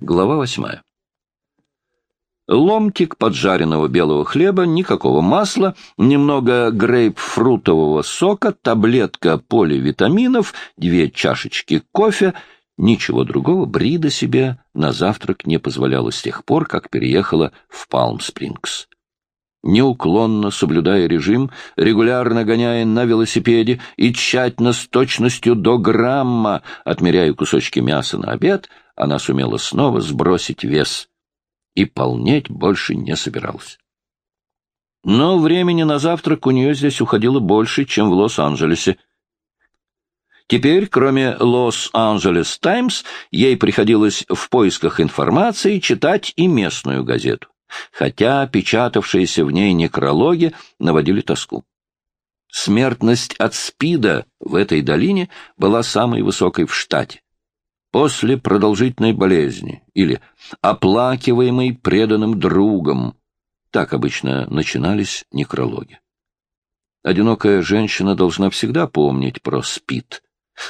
Глава восьмая. Ломтик поджаренного белого хлеба, никакого масла, немного грейпфрутового сока, таблетка поливитаминов, две чашечки кофе. Ничего другого Брида себе на завтрак не позволяла с тех пор, как переехала в Палм-Спрингс неуклонно соблюдая режим, регулярно гоняя на велосипеде и тщательно с точностью до грамма, отмеряя кусочки мяса на обед, она сумела снова сбросить вес и полнеть больше не собиралась. Но времени на завтрак у нее здесь уходило больше, чем в Лос-Анджелесе. Теперь, кроме «Лос-Анджелес Таймс», ей приходилось в поисках информации читать и местную газету хотя печатавшиеся в ней некрологи наводили тоску. Смертность от СПИДа в этой долине была самой высокой в штате. После продолжительной болезни или оплакиваемой преданным другом, так обычно начинались некрологи. Одинокая женщина должна всегда помнить про СПИД,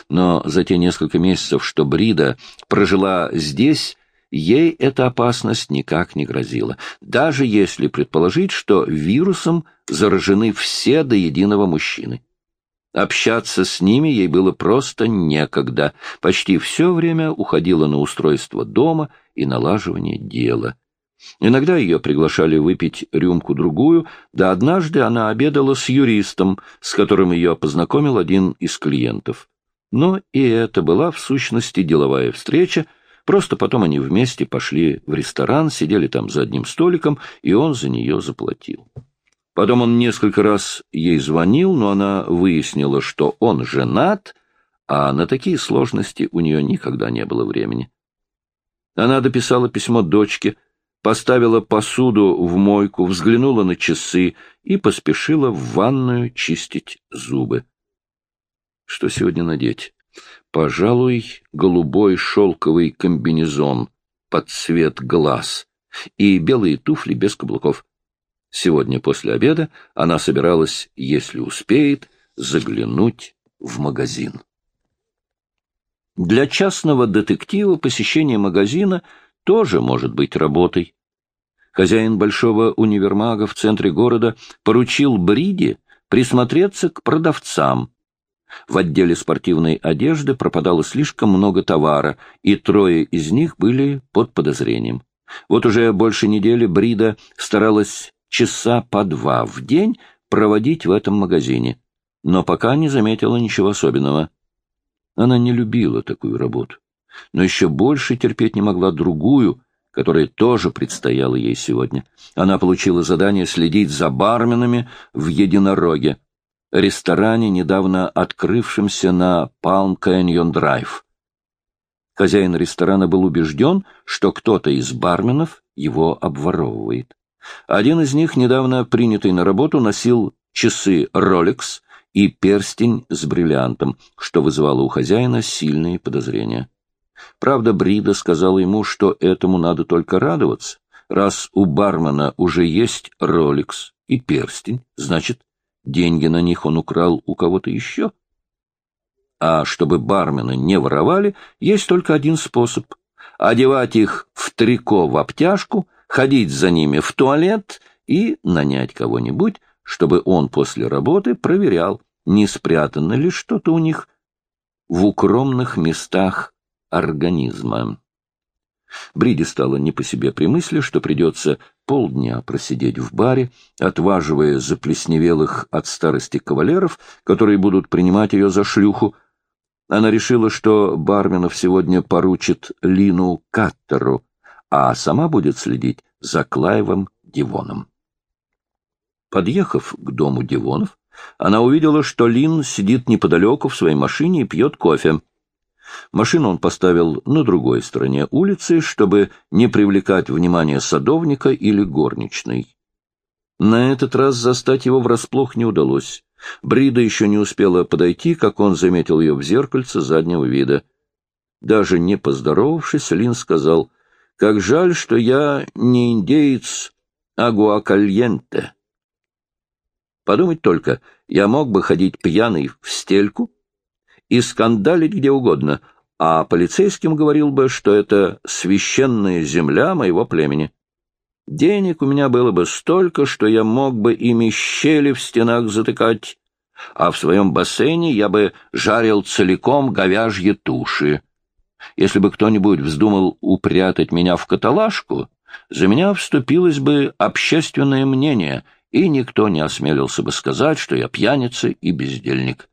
но за те несколько месяцев, что Брида прожила здесь, ей эта опасность никак не грозила, даже если предположить, что вирусом заражены все до единого мужчины. Общаться с ними ей было просто некогда, почти все время уходило на устройство дома и налаживание дела. Иногда ее приглашали выпить рюмку-другую, да однажды она обедала с юристом, с которым ее познакомил один из клиентов. Но и это была в сущности деловая встреча, Просто потом они вместе пошли в ресторан, сидели там за одним столиком, и он за нее заплатил. Потом он несколько раз ей звонил, но она выяснила, что он женат, а на такие сложности у нее никогда не было времени. Она дописала письмо дочке, поставила посуду в мойку, взглянула на часы и поспешила в ванную чистить зубы. Что сегодня надеть? Пожалуй, голубой шелковый комбинезон под цвет глаз и белые туфли без каблуков. Сегодня после обеда она собиралась, если успеет, заглянуть в магазин. Для частного детектива посещение магазина тоже может быть работой. Хозяин большого универмага в центре города поручил Бриде присмотреться к продавцам, в отделе спортивной одежды пропадало слишком много товара, и трое из них были под подозрением. Вот уже больше недели Брида старалась часа по два в день проводить в этом магазине, но пока не заметила ничего особенного. Она не любила такую работу, но еще больше терпеть не могла другую, которая тоже предстояла ей сегодня. Она получила задание следить за барменами в единороге ресторане, недавно открывшемся на Palm Canyon Драйв. Хозяин ресторана был убежден, что кто-то из барменов его обворовывает. Один из них, недавно принятый на работу, носил часы Rolex и перстень с бриллиантом, что вызывало у хозяина сильные подозрения. Правда, Брида сказала ему, что этому надо только радоваться. Раз у бармена уже есть Rolex и перстень, значит, Деньги на них он украл у кого-то еще. А чтобы бармены не воровали, есть только один способ — одевать их в трико в обтяжку, ходить за ними в туалет и нанять кого-нибудь, чтобы он после работы проверял, не спрятано ли что-то у них в укромных местах организма. Бриди стало не по себе при мысли, что придется полдня просидеть в баре, отваживая заплесневелых от старости кавалеров, которые будут принимать ее за шлюху. Она решила, что Барменов сегодня поручит Лину Каттеру, а сама будет следить за Клаевым Дивоном. Подъехав к дому Дивонов, она увидела, что Лин сидит неподалеку в своей машине и пьет кофе. Машину он поставил на другой стороне улицы, чтобы не привлекать внимание садовника или горничной. На этот раз застать его врасплох не удалось. Брида еще не успела подойти, как он заметил ее в зеркальце заднего вида. Даже не поздоровавшись, Лин сказал, «Как жаль, что я не индеец Агуакальенте. Подумать только, я мог бы ходить пьяный в стельку, и скандалить где угодно, а полицейским говорил бы, что это священная земля моего племени. Денег у меня было бы столько, что я мог бы ими щели в стенах затыкать, а в своем бассейне я бы жарил целиком говяжьи туши. Если бы кто-нибудь вздумал упрятать меня в каталажку, за меня вступилось бы общественное мнение, и никто не осмелился бы сказать, что я пьяница и бездельник.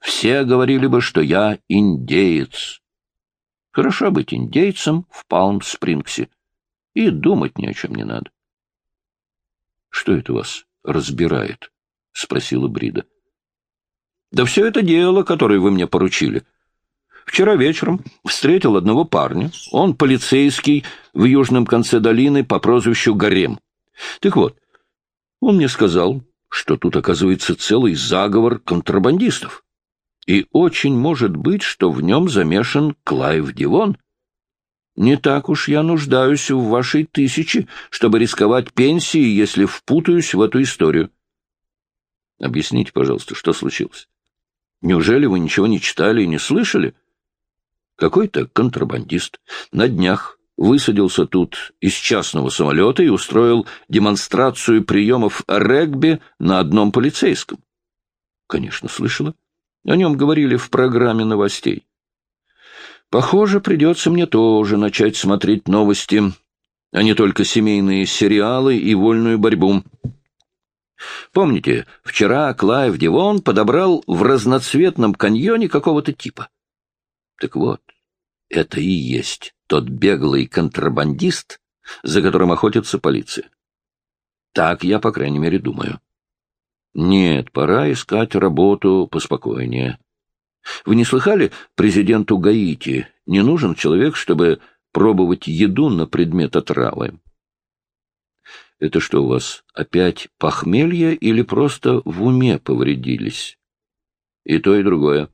Все говорили бы, что я индеец. Хорошо быть индейцем в Палм-Спрингсе, и думать ни о чем не надо. — Что это вас разбирает? — спросила Брида. — Да все это дело, которое вы мне поручили. Вчера вечером встретил одного парня. Он полицейский в южном конце долины по прозвищу Гарем. Так вот, он мне сказал, что тут, оказывается, целый заговор контрабандистов. И очень может быть, что в нем замешан Клайв Дивон. Не так уж я нуждаюсь в вашей тысяче, чтобы рисковать пенсией, если впутаюсь в эту историю. Объясните, пожалуйста, что случилось? Неужели вы ничего не читали и не слышали? Какой-то контрабандист на днях высадился тут из частного самолета и устроил демонстрацию приемов регби на одном полицейском. Конечно, слышала. О нем говорили в программе новостей. Похоже, придется мне тоже начать смотреть новости, а не только семейные сериалы и вольную борьбу. Помните, вчера Клайв Дивон подобрал в разноцветном каньоне какого-то типа? Так вот, это и есть тот беглый контрабандист, за которым охотится полиция. Так я, по крайней мере, думаю. Нет, пора искать работу поспокойнее. Вы не слыхали, президенту Гаити не нужен человек, чтобы пробовать еду на предмет отравы? Это что у вас, опять похмелье или просто в уме повредились? И то, и другое.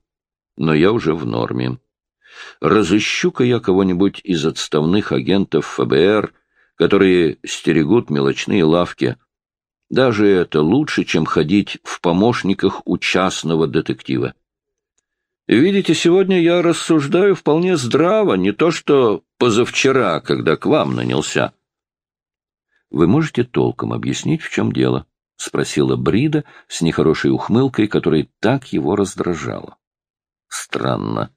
Но я уже в норме. Разыщу-ка я кого-нибудь из отставных агентов ФБР, которые стерегут мелочные лавки — даже это лучше, чем ходить в помощниках у частного детектива. Видите, сегодня я рассуждаю вполне здраво, не то что позавчера, когда к вам нанялся. — Вы можете толком объяснить, в чем дело? — спросила Брида с нехорошей ухмылкой, которая так его раздражала. — Странно.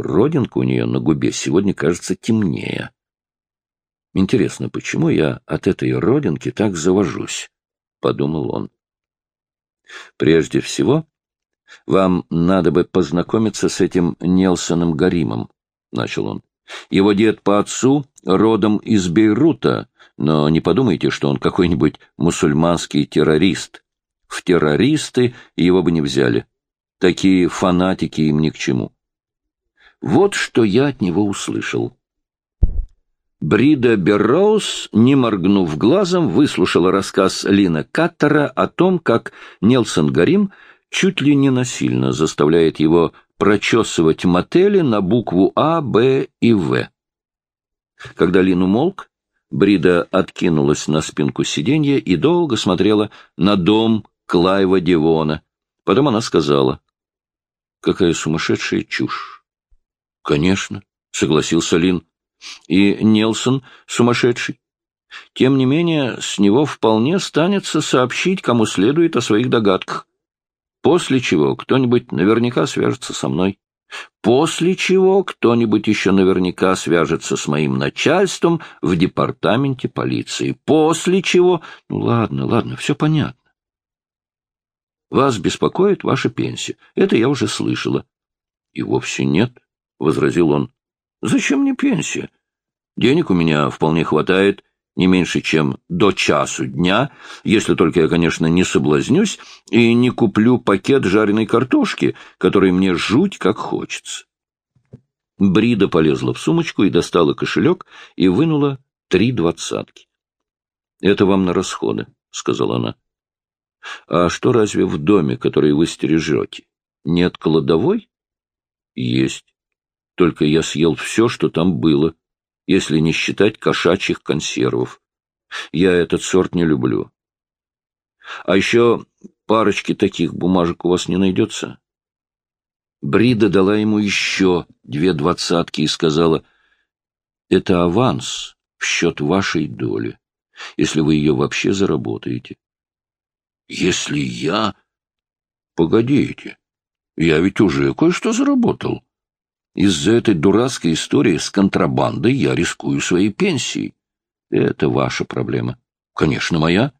Родинка у нее на губе сегодня кажется темнее. Интересно, почему я от этой родинки так завожусь? — подумал он. «Прежде всего, вам надо бы познакомиться с этим Нелсоном Гаримом», — начал он. «Его дед по отцу родом из Бейрута, но не подумайте, что он какой-нибудь мусульманский террорист. В террористы его бы не взяли. Такие фанатики им ни к чему». Вот что я от него услышал. Брида Берроуз, не моргнув глазом, выслушала рассказ Лина Каттера о том, как Нелсон Гарим чуть ли не насильно заставляет его прочесывать мотели на букву А, Б и В. Когда Лин умолк, Брида откинулась на спинку сиденья и долго смотрела на дом Клайва Девона. Потом она сказала, «Какая сумасшедшая чушь!» «Конечно», — согласился Лин, и Нелсон сумасшедший. Тем не менее, с него вполне станется сообщить, кому следует о своих догадках. После чего кто-нибудь наверняка свяжется со мной. После чего кто-нибудь еще наверняка свяжется с моим начальством в департаменте полиции. После чего... Ну ладно, ладно, все понятно. Вас беспокоит ваша пенсия. Это я уже слышала. И вовсе нет, — возразил он. Зачем мне пенсия? Денег у меня вполне хватает, не меньше, чем до часу дня, если только я, конечно, не соблазнюсь и не куплю пакет жареной картошки, который мне жуть как хочется. Брида полезла в сумочку и достала кошелек и вынула три двадцатки. — Это вам на расходы, — сказала она. — А что разве в доме, который вы стережете, нет кладовой? — Есть. Только я съел все, что там было, если не считать кошачьих консервов. Я этот сорт не люблю. А еще парочки таких бумажек у вас не найдется? Брида дала ему еще две двадцатки и сказала, «Это аванс в счет вашей доли, если вы ее вообще заработаете». «Если я...» «Погодите, я ведь уже кое-что заработал. Из-за этой дурацкой истории с контрабандой я рискую своей пенсией. Это ваша проблема. Конечно, моя.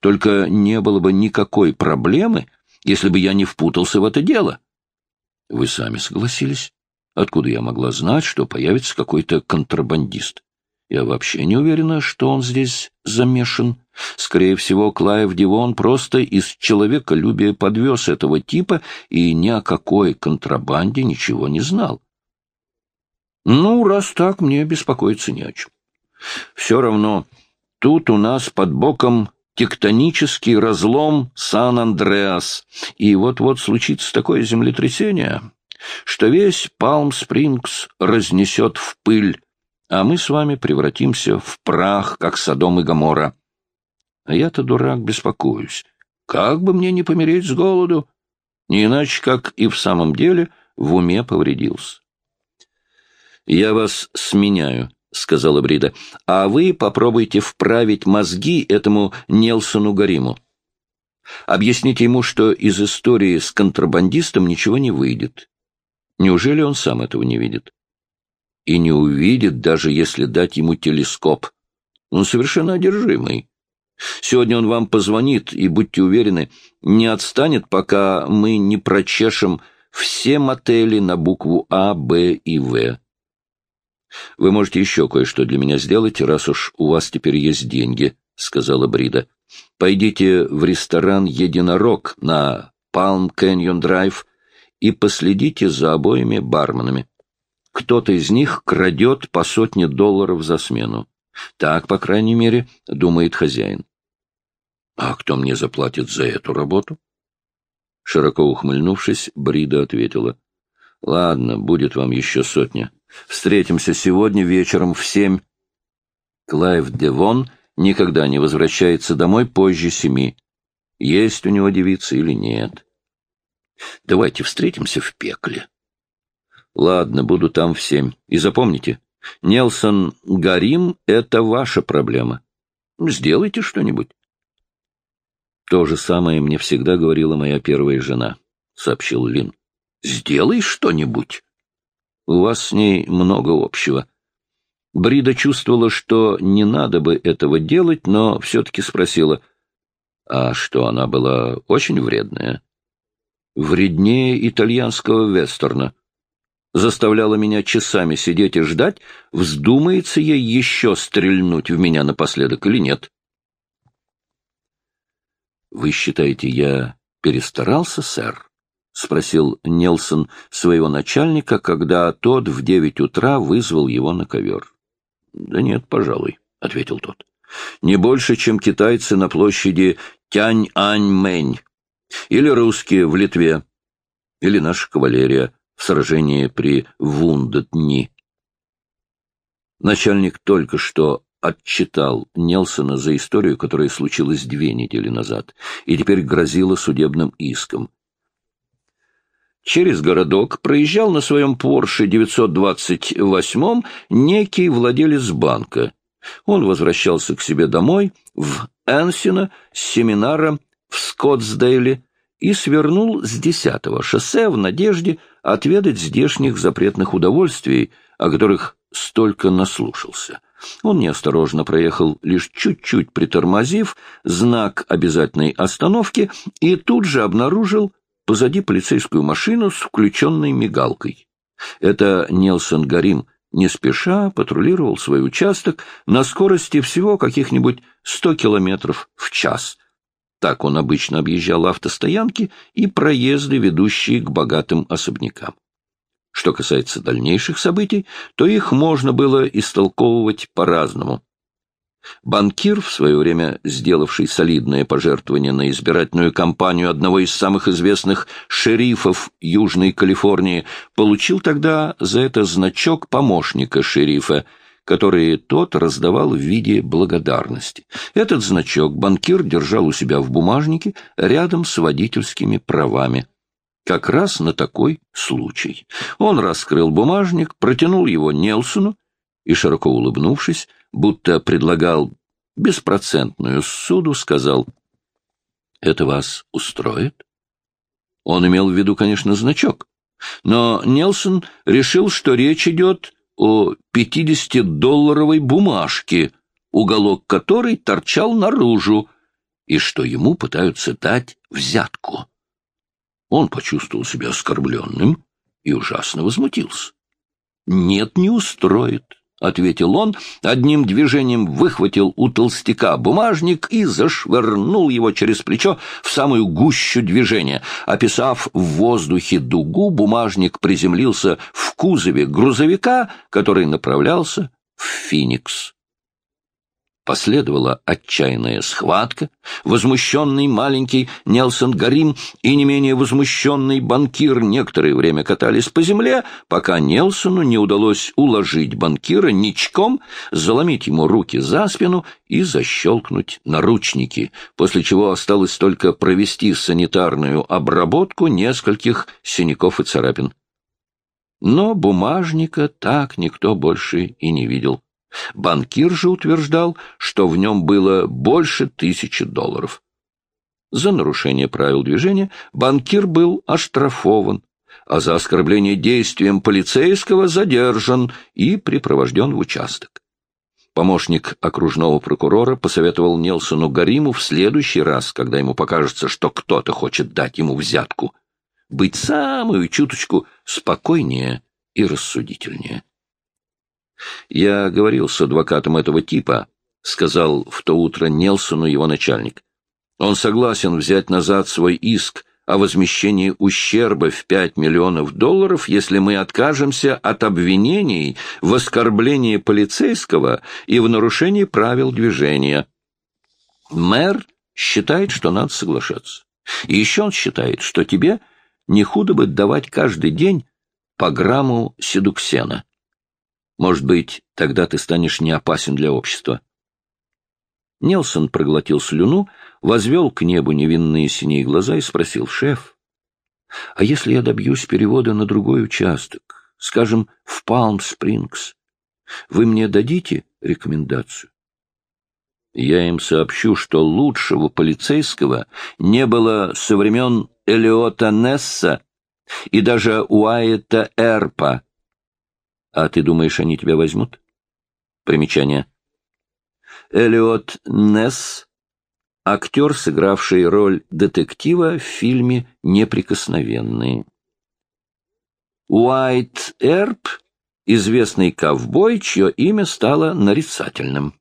Только не было бы никакой проблемы, если бы я не впутался в это дело. Вы сами согласились. Откуда я могла знать, что появится какой-то контрабандист? Я вообще не уверена, что он здесь замешан. Скорее всего, Клайв Дивон просто из человеколюбия подвез этого типа и ни о какой контрабанде ничего не знал. Ну, раз так, мне беспокоиться не о чем. Все равно, тут у нас под боком тектонический разлом Сан-Андреас, и вот-вот случится такое землетрясение, что весь Палм-Спрингс разнесет в пыль, а мы с вами превратимся в прах, как Содом и Гоморра. А я-то, дурак, беспокоюсь. Как бы мне не помереть с голоду? Не иначе, как и в самом деле в уме повредился. «Я вас сменяю», — сказала Брида, — «а вы попробуйте вправить мозги этому Нелсону Гариму. Объясните ему, что из истории с контрабандистом ничего не выйдет. Неужели он сам этого не видит? И не увидит, даже если дать ему телескоп. Он совершенно одержимый. Сегодня он вам позвонит, и, будьте уверены, не отстанет, пока мы не прочешем все мотели на букву А, Б и В. — Вы можете еще кое-что для меня сделать, раз уж у вас теперь есть деньги, — сказала Брида. — Пойдите в ресторан «Единорог» на Палм Кэньон Драйв и последите за обоими барменами. Кто-то из них крадет по сотне долларов за смену. Так, по крайней мере, думает хозяин. — А кто мне заплатит за эту работу? Широко ухмыльнувшись, Брида ответила. — Ладно, будет вам еще сотня. Встретимся сегодня вечером в семь. Клайв Девон никогда не возвращается домой позже семи. Есть у него девица или нет. Давайте встретимся в пекле. Ладно, буду там в семь. И запомните, Нелсон Гарим — это ваша проблема. Сделайте что-нибудь. То же самое мне всегда говорила моя первая жена, — сообщил Лин. Сделай что-нибудь. У вас с ней много общего. Брида чувствовала, что не надо бы этого делать, но все-таки спросила, а что она была очень вредная? Вреднее итальянского вестерна. Заставляла меня часами сидеть и ждать, вздумается ей еще стрельнуть в меня напоследок или нет. Вы считаете, я перестарался, сэр? — спросил Нелсон своего начальника, когда тот в девять утра вызвал его на ковер. — Да нет, пожалуй, — ответил тот. — Не больше, чем китайцы на площади Тянь-Ань-Мэнь, или русские в Литве, или наша кавалерия в сражении при Вундетни. Начальник только что отчитал Нелсона за историю, которая случилась две недели назад, и теперь грозила судебным иском через городок проезжал на своем Порше 928 некий владелец банка. Он возвращался к себе домой в Энсино с семинара в Скоттсдейле и свернул с 10-го шоссе в надежде отведать здешних запретных удовольствий, о которых столько наслушался. Он неосторожно проехал, лишь чуть-чуть притормозив, знак обязательной остановки и тут же обнаружил позади полицейскую машину с включенной мигалкой. Это Нелсон Гарим не спеша патрулировал свой участок на скорости всего каких-нибудь сто километров в час. Так он обычно объезжал автостоянки и проезды, ведущие к богатым особнякам. Что касается дальнейших событий, то их можно было истолковывать по-разному. Банкир, в свое время сделавший солидное пожертвование на избирательную кампанию одного из самых известных шерифов Южной Калифорнии, получил тогда за это значок помощника шерифа, который тот раздавал в виде благодарности. Этот значок банкир держал у себя в бумажнике рядом с водительскими правами. как раз на такой случай. Он раскрыл бумажник, протянул его Нелсону и, широко улыбнувшись, будто предлагал беспроцентную суду, сказал, «Это вас устроит?» Он имел в виду, конечно, значок, но Нелсон решил, что речь идет о 50-долларовой бумажке, уголок которой торчал наружу, и что ему пытаются дать взятку. Он почувствовал себя оскорбленным и ужасно возмутился. «Нет, не устроит», — ответил он, одним движением выхватил у толстяка бумажник и зашвырнул его через плечо в самую гущу движения. Описав в воздухе дугу, бумажник приземлился в кузове грузовика, который направлялся в Финикс. Последовала отчаянная схватка. Возмущенный маленький Нелсон Гарим и не менее возмущенный банкир некоторое время катались по земле, пока Нелсону не удалось уложить банкира ничком, заломить ему руки за спину и защелкнуть наручники, после чего осталось только провести санитарную обработку нескольких синяков и царапин. Но бумажника так никто больше и не видел. Банкир же утверждал, что в нем было больше тысячи долларов. За нарушение правил движения банкир был оштрафован, а за оскорбление действием полицейского задержан и припровожден в участок. Помощник окружного прокурора посоветовал Нелсону Гариму в следующий раз, когда ему покажется, что кто-то хочет дать ему взятку, быть самую чуточку спокойнее и рассудительнее. «Я говорил с адвокатом этого типа», — сказал в то утро Нелсону его начальник. «Он согласен взять назад свой иск о возмещении ущерба в пять миллионов долларов, если мы откажемся от обвинений в оскорблении полицейского и в нарушении правил движения. Мэр считает, что надо соглашаться. И еще он считает, что тебе не худо бы давать каждый день по грамму седуксена. Может быть, тогда ты станешь не опасен для общества. Нелсон проглотил слюну, возвел к небу невинные синие глаза и спросил, «Шеф, а если я добьюсь перевода на другой участок, скажем, в Палм-Спрингс, вы мне дадите рекомендацию?» Я им сообщу, что лучшего полицейского не было со времен Элиота Несса и даже Уайта Эрпа, а ты думаешь, они тебя возьмут? Примечание. Элиот Несс, актер, сыгравший роль детектива в фильме «Неприкосновенные». Уайт Эрп, известный ковбой, чье имя стало нарицательным.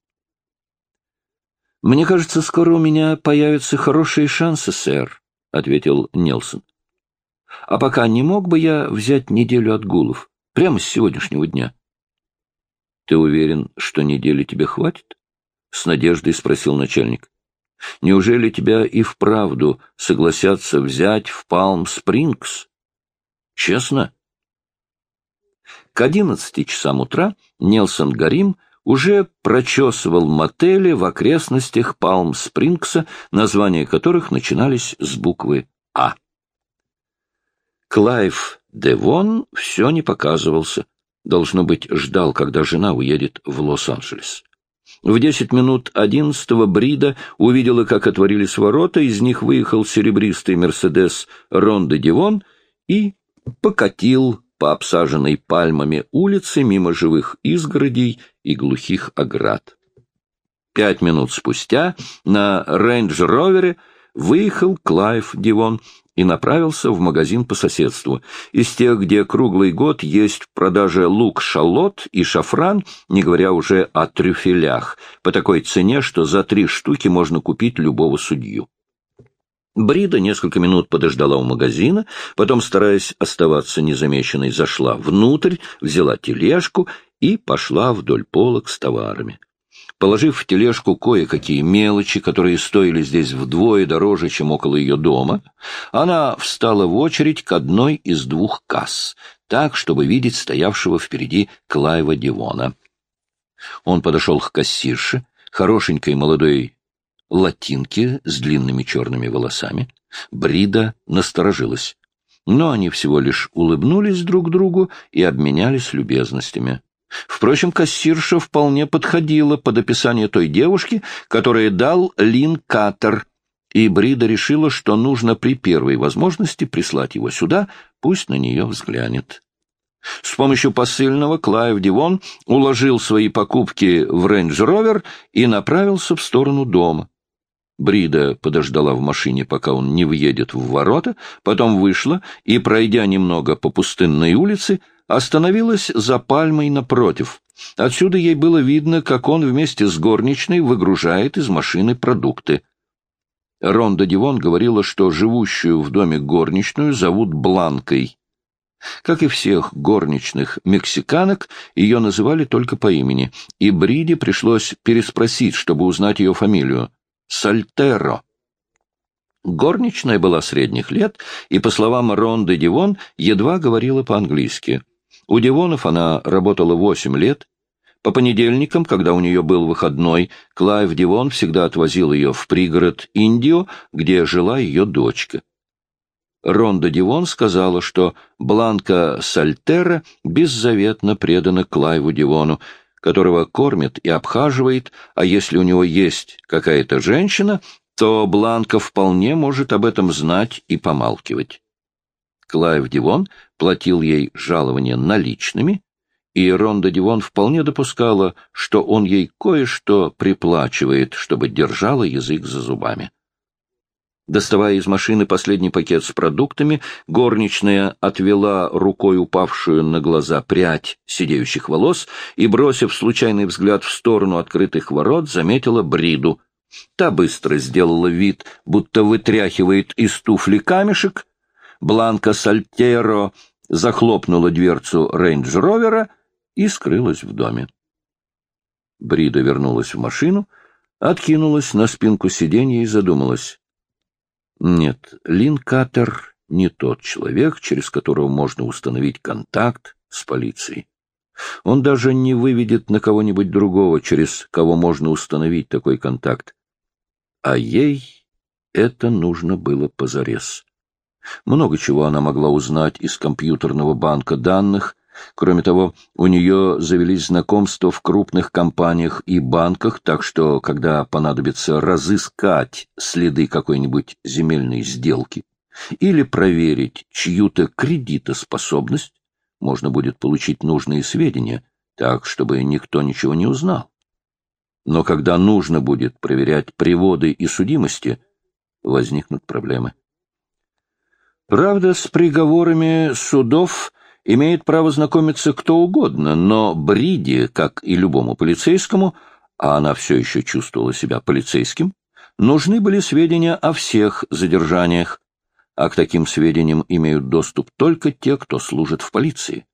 «Мне кажется, скоро у меня появятся хорошие шансы, сэр», — ответил Нелсон. «А пока не мог бы я взять неделю отгулов?» Прямо с сегодняшнего дня. — Ты уверен, что недели тебе хватит? — с надеждой спросил начальник. — Неужели тебя и вправду согласятся взять в Палм-Спрингс? — Честно? К одиннадцати часам утра Нелсон Гарим уже прочесывал мотели в окрестностях Палм-Спрингса, названия которых начинались с буквы «А». Клайв Дивон все не показывался. Должно быть, ждал, когда жена уедет в Лос-Анджелес. В десять минут одиннадцатого Брида увидела, как отворились ворота, из них выехал серебристый «Мерседес» Ронда Дивон и покатил по обсаженной пальмами улице мимо живых изгородей и глухих оград. Пять минут спустя на рейндж-ровере выехал Клайв Дивон и направился в магазин по соседству. Из тех, где круглый год есть в продаже лук-шалот и шафран, не говоря уже о трюфелях, по такой цене, что за три штуки можно купить любого судью. Брида несколько минут подождала у магазина, потом, стараясь оставаться незамеченной, зашла внутрь, взяла тележку и пошла вдоль полок с товарами. Положив в тележку кое-какие мелочи, которые стоили здесь вдвое дороже, чем около ее дома, она встала в очередь к одной из двух касс, так, чтобы видеть стоявшего впереди Клайва Дивона. Он подошел к кассирше, хорошенькой молодой латинке с длинными черными волосами. Брида насторожилась. но они всего лишь улыбнулись друг другу и обменялись любезностями. Впрочем, кассирша вполне подходила под описание той девушки, которое дал Линн Каттер, и Брида решила, что нужно при первой возможности прислать его сюда, пусть на нее взглянет. С помощью посыльного Клайв Дивон уложил свои покупки в рейндж-ровер и направился в сторону дома. Брида подождала в машине, пока он не въедет в ворота, потом вышла и, пройдя немного по пустынной улице, остановилась за пальмой напротив. Отсюда ей было видно, как он вместе с горничной выгружает из машины продукты. Ронда Дивон говорила, что живущую в доме горничную зовут Бланкой. Как и всех горничных мексиканок, ее называли только по имени, и Бриде пришлось переспросить, чтобы узнать ее фамилию. Сальтеро. Горничная была средних лет, и, по словам Ронды Дивон, едва говорила по-английски. У Дивонов она работала восемь лет. По понедельникам, когда у нее был выходной, Клайв Дивон всегда отвозил ее в пригород Индио, где жила ее дочка. Ронда Дивон сказала, что Бланка Сальтера беззаветно предана Клайву Дивону, которого кормит и обхаживает, а если у него есть какая-то женщина, то Бланка вполне может об этом знать и помалкивать. Клайв Дивон платил ей жалование наличными, и Ронда Дивон вполне допускала, что он ей кое-что приплачивает, чтобы держала язык за зубами. Доставая из машины последний пакет с продуктами, горничная отвела рукой упавшую на глаза прядь сидеющих волос и, бросив случайный взгляд в сторону открытых ворот, заметила Бриду. Та быстро сделала вид, будто вытряхивает из туфли камешек. Бланка Сальтеро захлопнула дверцу рейндж-ровера и скрылась в доме. Брида вернулась в машину, откинулась на спинку сиденья и задумалась. Нет, Лин Катер не тот человек, через которого можно установить контакт с полицией. Он даже не выведет на кого-нибудь другого, через кого можно установить такой контакт. А ей это нужно было позарез. Много чего она могла узнать из компьютерного банка данных, Кроме того, у нее завелись знакомства в крупных компаниях и банках, так что, когда понадобится разыскать следы какой-нибудь земельной сделки или проверить чью-то кредитоспособность, можно будет получить нужные сведения, так, чтобы никто ничего не узнал. Но когда нужно будет проверять приводы и судимости, возникнут проблемы. Правда, с приговорами судов имеет право знакомиться кто угодно, но Бриди, как и любому полицейскому, а она все еще чувствовала себя полицейским, нужны были сведения о всех задержаниях, а к таким сведениям имеют доступ только те, кто служит в полиции.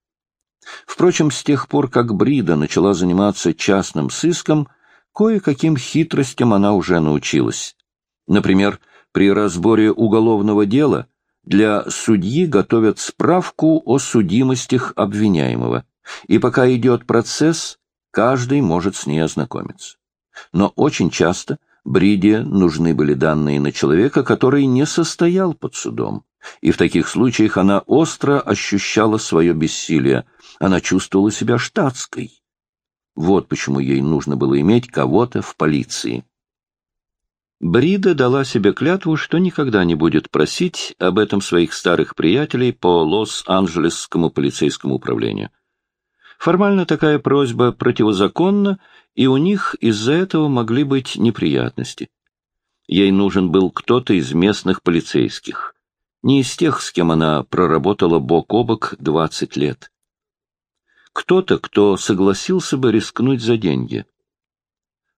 Впрочем, с тех пор, как Брида начала заниматься частным сыском, кое-каким хитростям она уже научилась. Например, при разборе уголовного дела для судьи готовят справку о судимостях обвиняемого, и пока идет процесс, каждый может с ней ознакомиться. Но очень часто Бриде нужны были данные на человека, который не состоял под судом, и в таких случаях она остро ощущала свое бессилие, она чувствовала себя штатской. Вот почему ей нужно было иметь кого-то в полиции. Брида дала себе клятву, что никогда не будет просить об этом своих старых приятелей по Лос-Анджелесскому полицейскому управлению. Формально такая просьба противозаконна, и у них из-за этого могли быть неприятности. Ей нужен был кто-то из местных полицейских, не из тех, с кем она проработала бок о бок 20 лет. Кто-то, кто согласился бы рискнуть за деньги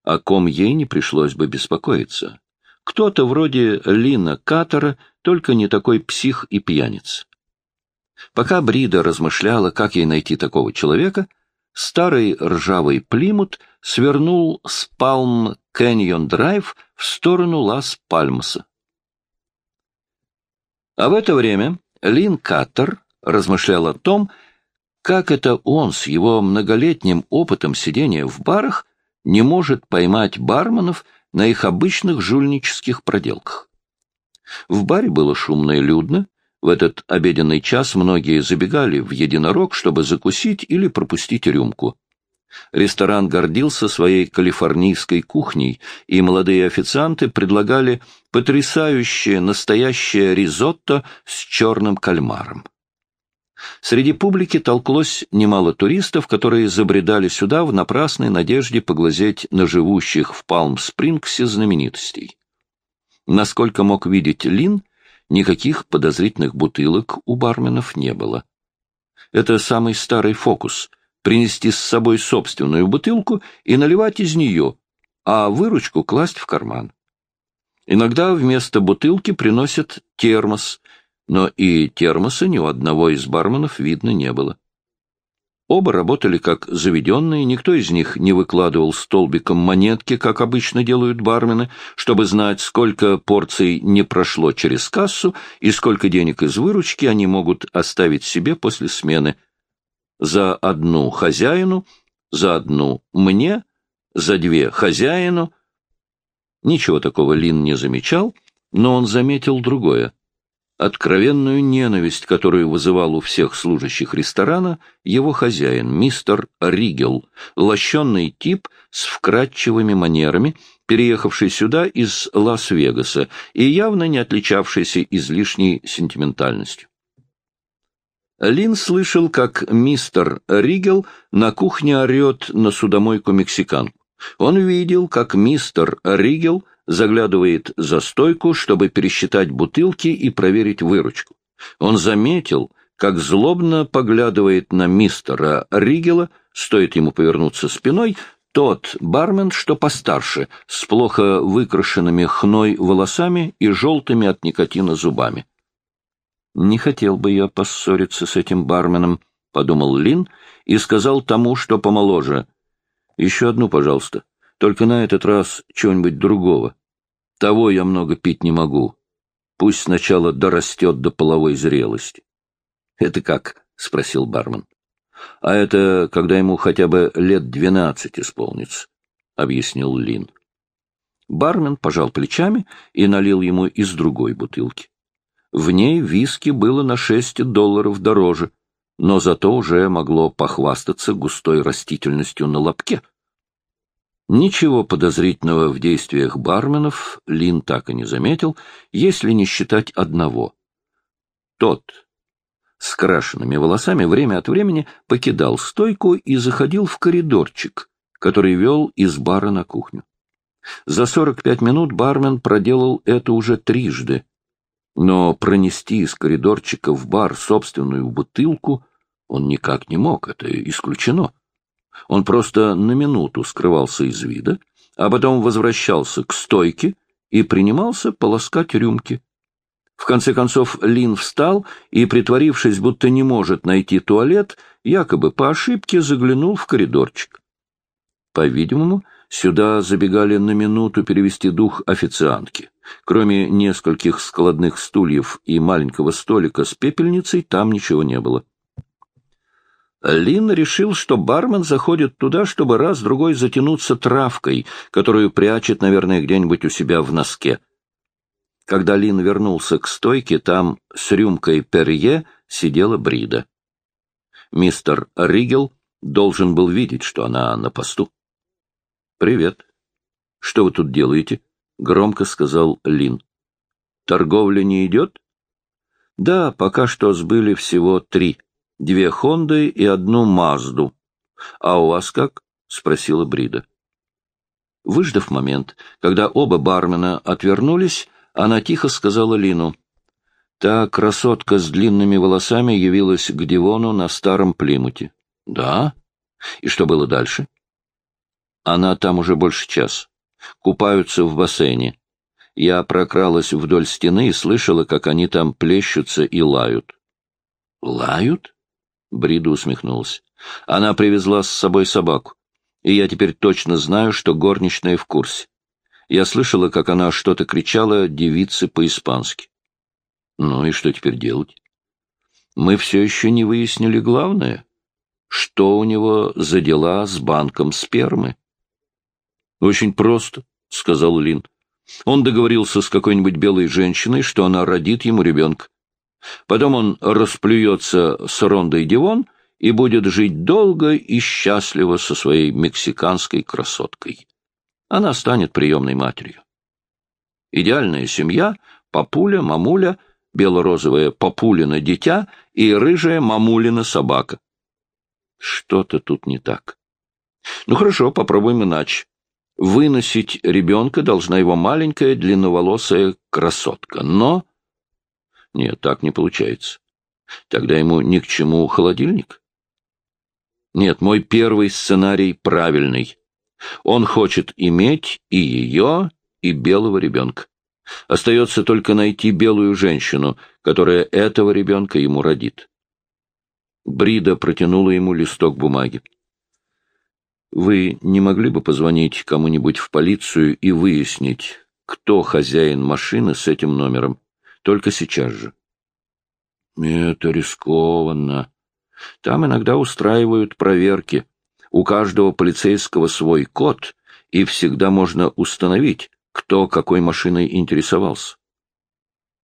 о ком ей не пришлось бы беспокоиться. Кто-то вроде Лина Катера, только не такой псих и пьяниц. Пока Брида размышляла, как ей найти такого человека, старый ржавый Плимут свернул с Палм Кэньон Драйв в сторону Лас-Пальмаса. А в это время Лин Каттер размышлял о том, как это он с его многолетним опытом сидения в барах не может поймать барменов на их обычных жульнических проделках. В баре было шумно и людно, В этот обеденный час многие забегали в единорог, чтобы закусить или пропустить рюмку. Ресторан гордился своей калифорнийской кухней, и молодые официанты предлагали потрясающее настоящее ризотто с черным кальмаром. Среди публики толклось немало туристов, которые забредали сюда в напрасной надежде поглазеть на живущих в Палм-Спрингсе знаменитостей. Насколько мог видеть Лин, никаких подозрительных бутылок у барменов не было. Это самый старый фокус — принести с собой собственную бутылку и наливать из нее, а выручку класть в карман. Иногда вместо бутылки приносят термос, но и термоса ни у одного из барменов видно не было. Оба работали как заведенные, никто из них не выкладывал столбиком монетки, как обычно делают бармены, чтобы знать, сколько порций не прошло через кассу и сколько денег из выручки они могут оставить себе после смены. За одну хозяину, за одну мне, за две хозяину. Ничего такого Лин не замечал, но он заметил другое откровенную ненависть, которую вызывал у всех служащих ресторана его хозяин, мистер Ригел, лощенный тип с вкрадчивыми манерами, переехавший сюда из Лас-Вегаса и явно не отличавшийся излишней сентиментальностью. Лин слышал, как мистер Ригел на кухне орет на судомойку мексиканку. Он видел, как мистер Ригел — заглядывает за стойку, чтобы пересчитать бутылки и проверить выручку. Он заметил, как злобно поглядывает на мистера Ригела, стоит ему повернуться спиной, тот бармен, что постарше, с плохо выкрашенными хной волосами и желтыми от никотина зубами. «Не хотел бы я поссориться с этим барменом», — подумал Лин и сказал тому, что помоложе. «Еще одну, пожалуйста». Только на этот раз чего-нибудь другого. Того я много пить не могу. Пусть сначала дорастет до половой зрелости. — Это как? — спросил бармен. — А это когда ему хотя бы лет двенадцать исполнится, — объяснил Лин. Бармен пожал плечами и налил ему из другой бутылки. В ней виски было на шесть долларов дороже, но зато уже могло похвастаться густой растительностью на лобке. Ничего подозрительного в действиях барменов Лин так и не заметил, если не считать одного. Тот с крашенными волосами время от времени покидал стойку и заходил в коридорчик, который вел из бара на кухню. За сорок пять минут бармен проделал это уже трижды, но пронести из коридорчика в бар собственную бутылку он никак не мог, это исключено. Он просто на минуту скрывался из вида, а потом возвращался к стойке и принимался полоскать рюмки. В конце концов Лин встал и, притворившись, будто не может найти туалет, якобы по ошибке заглянул в коридорчик. По-видимому, сюда забегали на минуту перевести дух официантки. Кроме нескольких складных стульев и маленького столика с пепельницей, там ничего не было. Лин решил, что бармен заходит туда, чтобы раз-другой затянуться травкой, которую прячет, наверное, где-нибудь у себя в носке. Когда Лин вернулся к стойке, там с рюмкой перье сидела Брида. Мистер Ригел должен был видеть, что она на посту. — Привет. — Что вы тут делаете? — громко сказал Лин. — Торговля не идет? — Да, пока что сбыли всего три две Хонды и одну Мазду. — А у вас как? — спросила Брида. Выждав момент, когда оба бармена отвернулись, она тихо сказала Лину. Та красотка с длинными волосами явилась к Дивону на старом Плимуте. — Да? И что было дальше? — Она там уже больше час. Купаются в бассейне. Я прокралась вдоль стены и слышала, как они там плещутся и лают. — Лают? Брида усмехнулся. Она привезла с собой собаку, и я теперь точно знаю, что горничная в курсе. Я слышала, как она что-то кричала девице по-испански. Ну и что теперь делать? Мы все еще не выяснили главное. Что у него за дела с банком спермы? Очень просто, — сказал Лин. Он договорился с какой-нибудь белой женщиной, что она родит ему ребенка. Потом он расплюется с Рондой Дивон и будет жить долго и счастливо со своей мексиканской красоткой. Она станет приемной матерью. Идеальная семья — папуля, мамуля, бело-розовая папулина дитя и рыжая мамулина собака. Что-то тут не так. Ну хорошо, попробуем иначе. Выносить ребенка должна его маленькая длинноволосая красотка. Но... Нет, так не получается. Тогда ему ни к чему холодильник. Нет, мой первый сценарий правильный. Он хочет иметь и ее, и белого ребенка. Остается только найти белую женщину, которая этого ребенка ему родит. Брида протянула ему листок бумаги. «Вы не могли бы позвонить кому-нибудь в полицию и выяснить, кто хозяин машины с этим номером? Только сейчас же». «Это рискованно. Там иногда устраивают проверки. У каждого полицейского свой код, и всегда можно установить, кто какой машиной интересовался.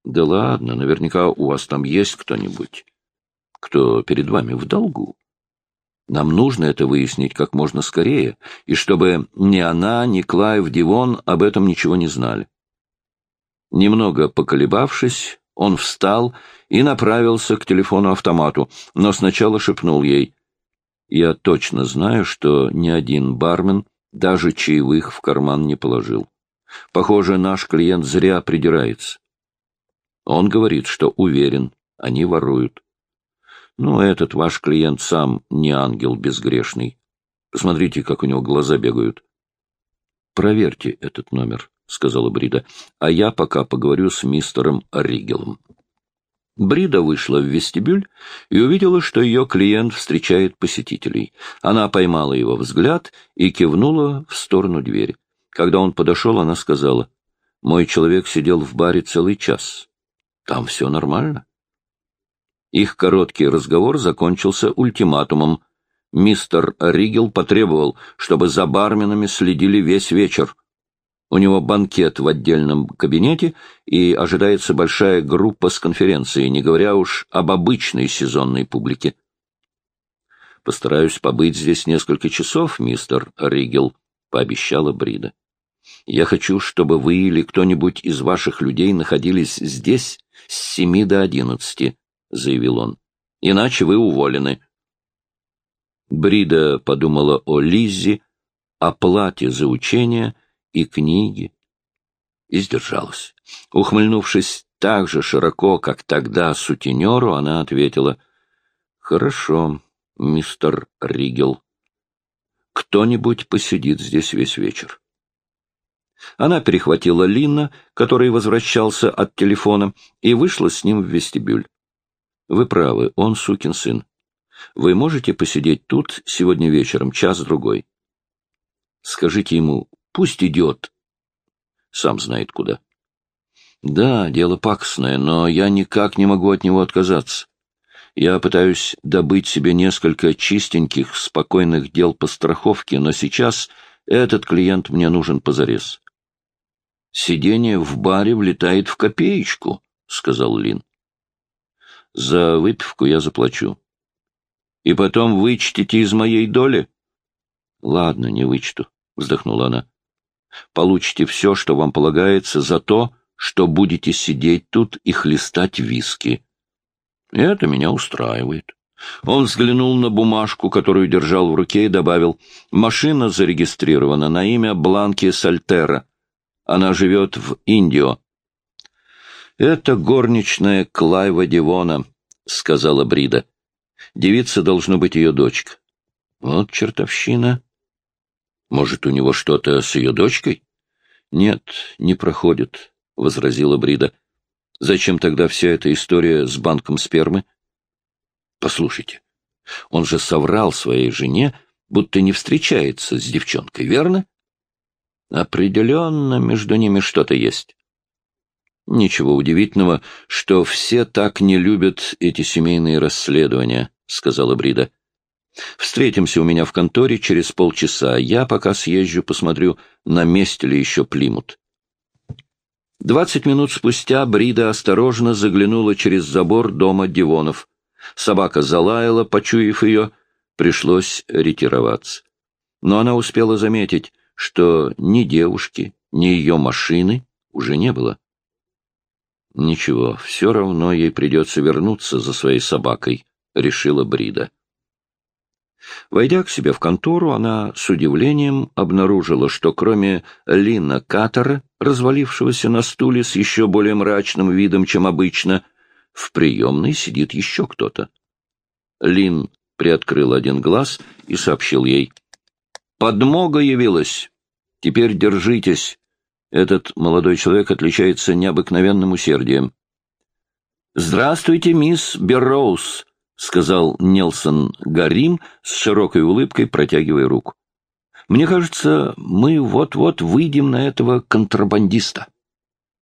Да ладно, наверняка у вас там есть кто-нибудь, кто перед вами в долгу. Нам нужно это выяснить как можно скорее, и чтобы ни она, ни Клайв Дивон об этом ничего не знали. Немного поколебавшись, он встал и направился к телефону-автомату, но сначала шепнул ей. «Я точно знаю, что ни один бармен даже чаевых в карман не положил. Похоже, наш клиент зря придирается. Он говорит, что уверен, они воруют. Ну, этот ваш клиент сам не ангел безгрешный. Посмотрите, как у него глаза бегают. Проверьте этот номер, — сказала Брида, — а я пока поговорю с мистером Ригелом. Брида вышла в вестибюль и увидела, что ее клиент встречает посетителей. Она поймала его взгляд и кивнула в сторону двери. Когда он подошел, она сказала, «Мой человек сидел в баре целый час. Там все нормально». Их короткий разговор закончился ультиматумом. Мистер Ригел потребовал, чтобы за барменами следили весь вечер. У него банкет в отдельном кабинете, и ожидается большая группа с конференцией, не говоря уж об обычной сезонной публике. «Постараюсь побыть здесь несколько часов, мистер Ригел», — пообещала Брида. Я хочу, чтобы вы или кто-нибудь из ваших людей находились здесь с семи до одиннадцати, — заявил он. — Иначе вы уволены. Брида подумала о Лиззе, о плате за учение и книге и сдержалась. Ухмыльнувшись так же широко, как тогда сутенеру, она ответила, — Хорошо, мистер Ригел. Кто-нибудь посидит здесь весь вечер. Она перехватила Линна, который возвращался от телефона, и вышла с ним в вестибюль. «Вы правы, он сукин сын. Вы можете посидеть тут сегодня вечером, час-другой? Скажите ему, пусть идет. Сам знает куда». «Да, дело пакостное, но я никак не могу от него отказаться. Я пытаюсь добыть себе несколько чистеньких, спокойных дел по страховке, но сейчас этот клиент мне нужен позарез. Сидение в баре влетает в копеечку, — сказал Лин. — За выпивку я заплачу. — И потом вычтите из моей доли? — Ладно, не вычту, — вздохнула она. — Получите все, что вам полагается, за то, что будете сидеть тут и хлестать виски. Это меня устраивает. Он взглянул на бумажку, которую держал в руке, и добавил, «Машина зарегистрирована на имя Бланки Сальтера. Она живет в Индио. «Это горничная Клайва Дивона», — сказала Брида. «Девица должно быть ее дочка». «Вот чертовщина». «Может, у него что-то с ее дочкой?» «Нет, не проходит», — возразила Брида. «Зачем тогда вся эта история с банком спермы?» «Послушайте, он же соврал своей жене, будто не встречается с девчонкой, верно?» Определенно между ними что-то есть. Ничего удивительного, что все так не любят эти семейные расследования, сказала Брида. Встретимся у меня в конторе через полчаса. Я пока съезжу, посмотрю, на месте ли еще Плимут. Двадцать минут спустя Брида осторожно заглянула через забор дома Дивонов. Собака залаяла, почуяв ее, пришлось ретироваться. Но она успела заметить, что ни девушки, ни ее машины уже не было. Ничего, все равно ей придется вернуться за своей собакой, — решила Брида. Войдя к себе в контору, она с удивлением обнаружила, что кроме Лина Катера, развалившегося на стуле с еще более мрачным видом, чем обычно, в приемной сидит еще кто-то. Лин приоткрыл один глаз и сообщил ей. «Подмога явилась. Теперь держитесь. Этот молодой человек отличается необыкновенным усердием». «Здравствуйте, мисс Берроуз», — сказал Нелсон Гарим с широкой улыбкой, протягивая руку. «Мне кажется, мы вот-вот выйдем на этого контрабандиста».